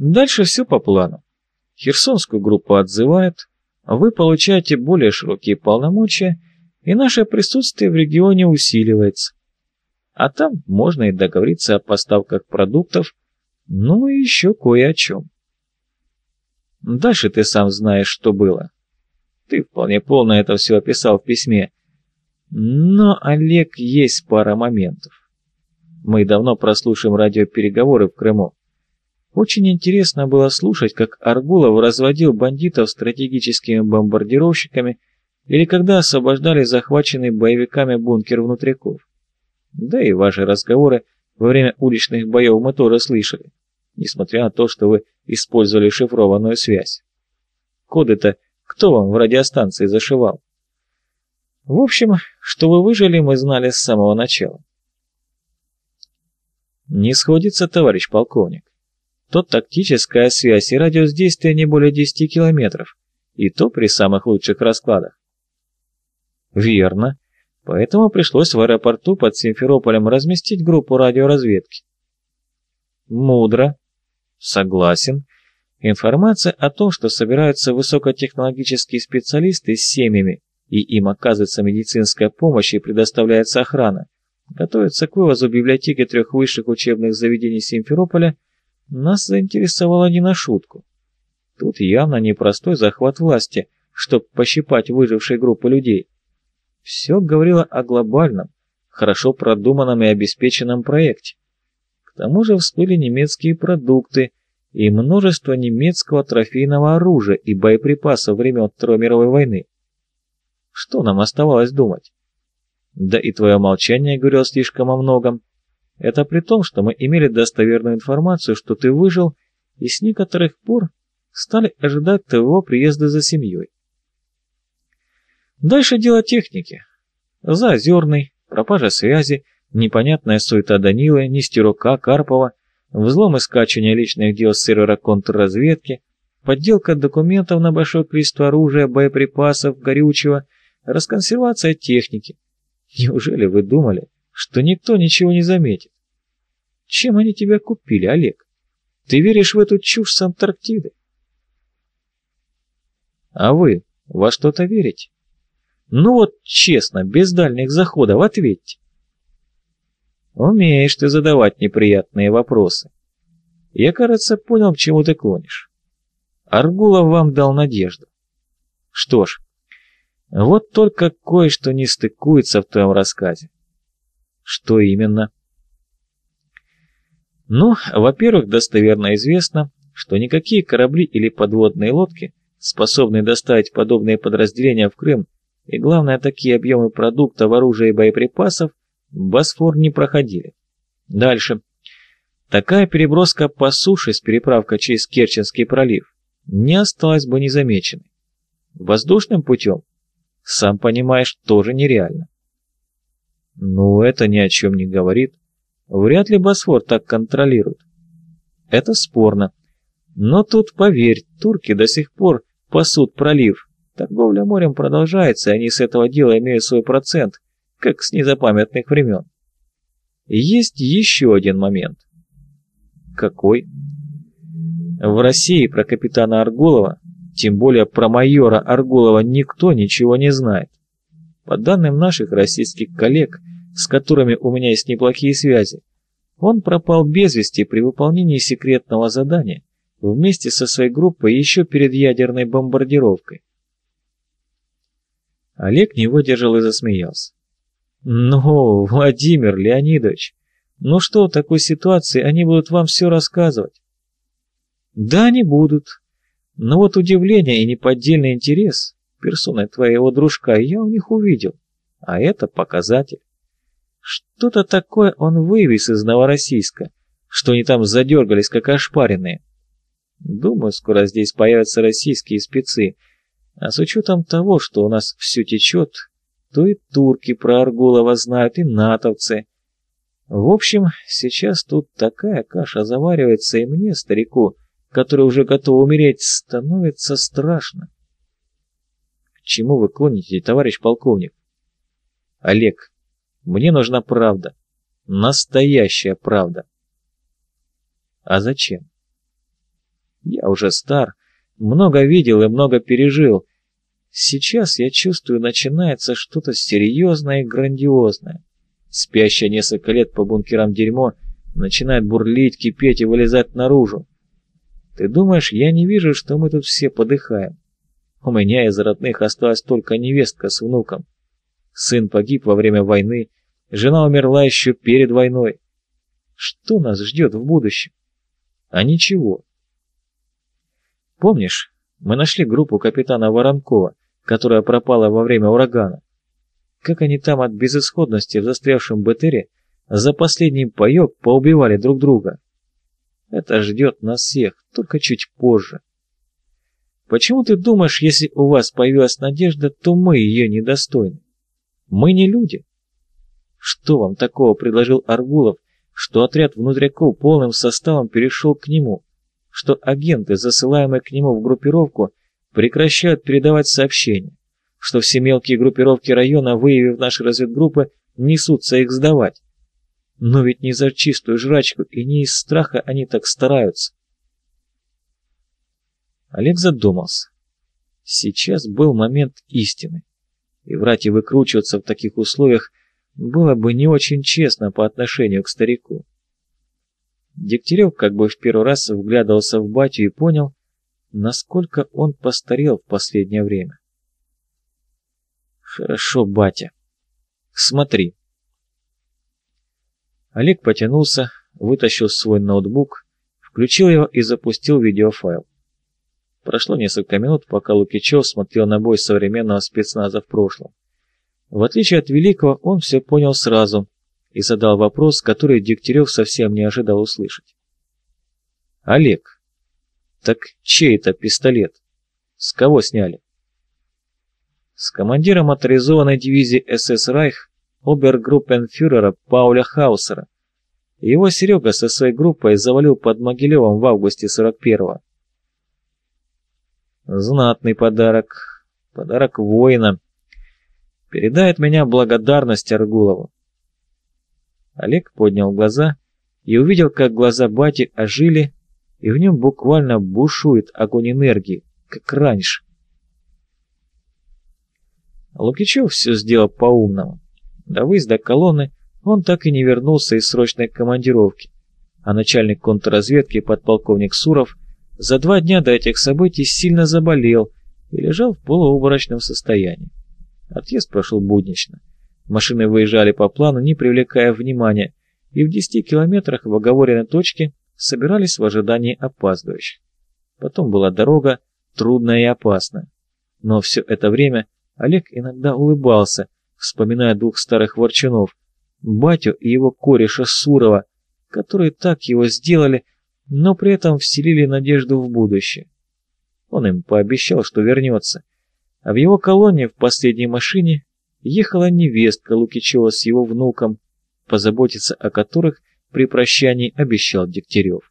Дальше все по плану. Херсонскую группу отзывают, вы получаете более широкие полномочия, и наше присутствие в регионе усиливается. А там можно и договориться о поставках продуктов, ну и еще кое о чем. Дальше ты сам знаешь, что было. Ты вполне полно это все описал в письме. Но, Олег, есть пара моментов. Мы давно прослушаем радиопереговоры в Крыму. Очень интересно было слушать, как Аргулов разводил бандитов стратегическими бомбардировщиками или когда освобождали захваченный боевиками бункер внутряков. Да и ваши разговоры во время уличных боев мы тоже слышали, несмотря на то, что вы использовали шифрованную связь. Коды-то кто вам в радиостанции зашивал? В общем, что вы выжили, мы знали с самого начала. Не сходится, товарищ полковник. То тактическая связь и радиус действия не более 10 километров, и то при самых лучших раскладах. Верно. Поэтому пришлось в аэропорту под Симферополем разместить группу радиоразведки. Мудро. Согласен. Информация о том, что собираются высокотехнологические специалисты с семьями, и им оказывается медицинская помощь и предоставляется охрана, готовятся к вывозу библиотеки трех высших учебных заведений Симферополя – нас заинтересовало не на шутку. Тут явно непростой захват власти, чтобы пощипать выжившей группы людей. Все говорило о глобальном, хорошо продуманном и обеспеченном проекте. К тому же всплыли немецкие продукты и множество немецкого трофейного оружия и боеприпасов времен Второй мировой войны. Что нам оставалось думать? Да и твое молчание говорило слишком о многом. Это при том, что мы имели достоверную информацию, что ты выжил, и с некоторых пор стали ожидать твоего приезда за семьей. Дальше дело техники. Заозерный, пропажа связи, непонятная суета Данилы, Нестерука, Карпова, взлом и скачивание личных дел с сервера контрразведки, подделка документов на большое количество оружия, боеприпасов, горючего, расконсервация техники. Неужели вы думали, что никто ничего не заметит. Чем они тебя купили, Олег? Ты веришь в эту чушь с Антарктиды? А вы во что-то верите? Ну вот честно, без дальних заходов, ответьте. Умеешь ты задавать неприятные вопросы. Я, кажется, понял, к чему ты клонишь. Аргулов вам дал надежду. Что ж, вот только кое-что не стыкуется в твоем рассказе. Что именно? Ну, во-первых, достоверно известно, что никакие корабли или подводные лодки, способные доставить подобные подразделения в Крым, и главное, такие объемы продуктов, оружия и боеприпасов, Босфор не проходили. Дальше. Такая переброска по суше с переправкой через Керченский пролив не осталась бы незамеченной. Воздушным путем, сам понимаешь, тоже нереально. Ну, это ни о чем не говорит. Вряд ли Босфор так контролирует. Это спорно. Но тут, поверь, турки до сих пор пасут пролив. Торговля морем продолжается, и они с этого дела имеют свой процент, как с незапамятных времен. Есть еще один момент. Какой? В России про капитана Аргулова, тем более про майора Аргулова, никто ничего не знает. По данным наших российских коллег, с которыми у меня есть неплохие связи, он пропал без вести при выполнении секретного задания вместе со своей группой еще перед ядерной бомбардировкой. Олег не выдержал и засмеялся. «Ну, Владимир Леонидович, ну что в такой ситуации они будут вам все рассказывать?» «Да, они будут. Но вот удивление и неподдельный интерес персоной твоего дружка я у них увидел, а это показатель. Что-то такое он вывез из Новороссийска, что они там задергались, как ошпаренные. Думаю, скоро здесь появятся российские спецы, а с учетом того, что у нас все течет, то и турки про Аргулова знают, и натовцы. В общем, сейчас тут такая каша заваривается, и мне, старику, который уже готов умереть, становится страшно. К чему вы клоните, товарищ полковник? Олег, мне нужна правда. Настоящая правда. А зачем? Я уже стар, много видел и много пережил. Сейчас я чувствую, начинается что-то серьезное и грандиозное. Спящее несколько лет по бункерам дерьмо начинает бурлить, кипеть и вылезать наружу. Ты думаешь, я не вижу, что мы тут все подыхаем? У меня из родных осталась только невестка с внуком. Сын погиб во время войны, жена умерла еще перед войной. Что нас ждет в будущем? А ничего. Помнишь, мы нашли группу капитана Воронкова, которая пропала во время урагана? Как они там от безысходности в застрявшем БТРе за последний паёк поубивали друг друга? Это ждет нас всех, только чуть позже. Почему ты думаешь, если у вас появилась надежда, то мы ее недостойны? Мы не люди. Что вам такого предложил Аргулов, что отряд внутряков полным составом перешел к нему? что агенты, засылаемые к нему в группировку, прекращают передавать сообщения, что все мелкие группировки района, выявив наши разведгруппы, несутся их сдавать. Но ведь не за чистую жрачку и не из страха они так стараются. Олег задумался. Сейчас был момент истины, и врать и выкручиваться в таких условиях было бы не очень честно по отношению к старику. Дегтярев как бы в первый раз вглядывался в батю и понял, насколько он постарел в последнее время. «Хорошо, батя. Смотри». Олег потянулся, вытащил свой ноутбук, включил его и запустил видеофайл. Прошло несколько минут, пока Лукичев смотрел на бой современного спецназа в прошлом. В отличие от Великого, он все понял сразу и задал вопрос, который Дегтярев совсем не ожидал услышать. «Олег, так чей это пистолет? С кого сняли?» «С командира моторизованной дивизии СС «Райх» обергруппенфюрера Пауля Хаусера. Его Серега со своей группой завалил под Могилевом в августе 41-го. Знатный подарок. Подарок воина. Передает меня благодарность Аргулову. Олег поднял глаза и увидел, как глаза бати ожили, и в нем буквально бушует огонь энергии, как раньше. Лукичев все сделал по-умному. До выезда колонны он так и не вернулся из срочной командировки, а начальник контрразведки подполковник Суров за два дня до этих событий сильно заболел и лежал в полуобморочном состоянии. Отъезд прошел буднично. Машины выезжали по плану, не привлекая внимания, и в 10 километрах в оговоренной точке собирались в ожидании опаздывающих. Потом была дорога, трудная и опасная. Но все это время Олег иногда улыбался, вспоминая двух старых ворчунов, батю и его кореша Сурова, которые так его сделали, но при этом вселили надежду в будущее. Он им пообещал, что вернется, а в его колонне в последней машине ехала невестка Лукичева с его внуком, позаботиться о которых при прощании обещал Дегтярев.